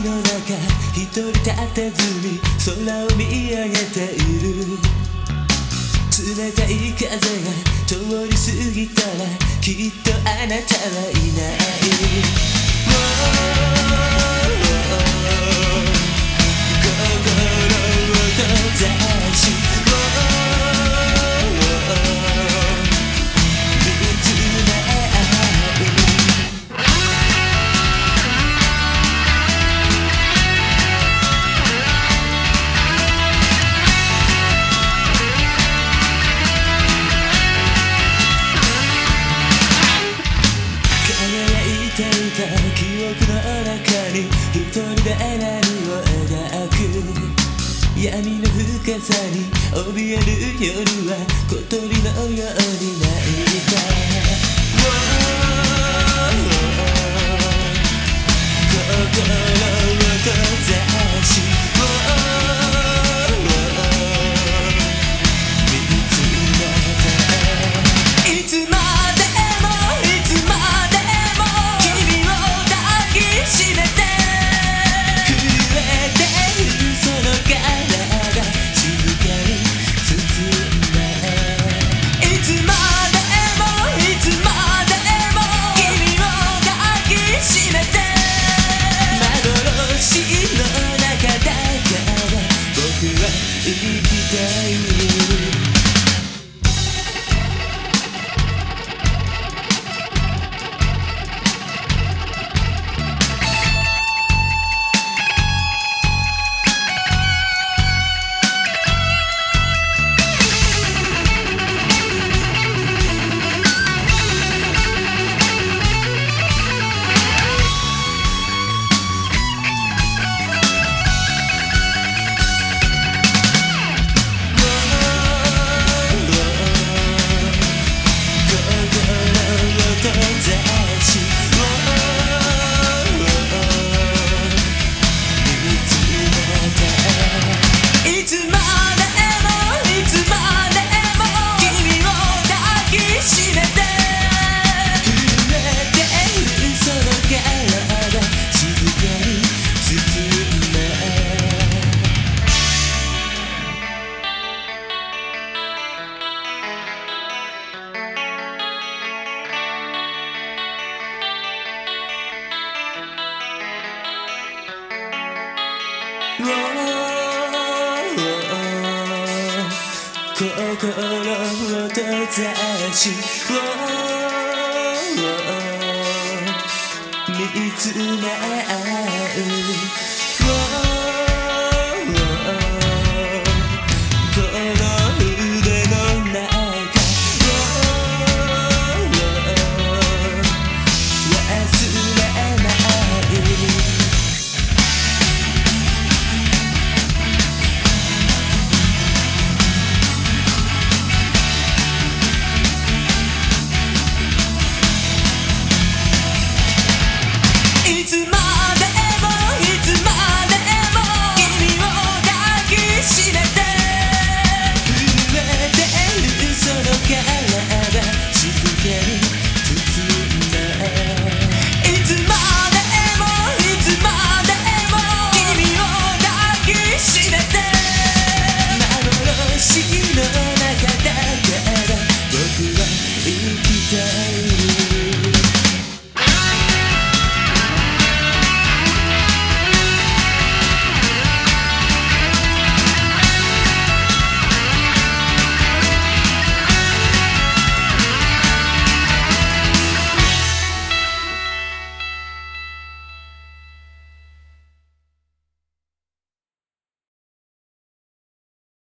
一人立てずに空を見上げている。冷たい風が通り過ぎたらきっとあなたはいない心を記憶の中に一人で何を描く。闇の深さに怯える夜は小鳥のように泣いた。は生きてい心を閉ざし見つめ合う day.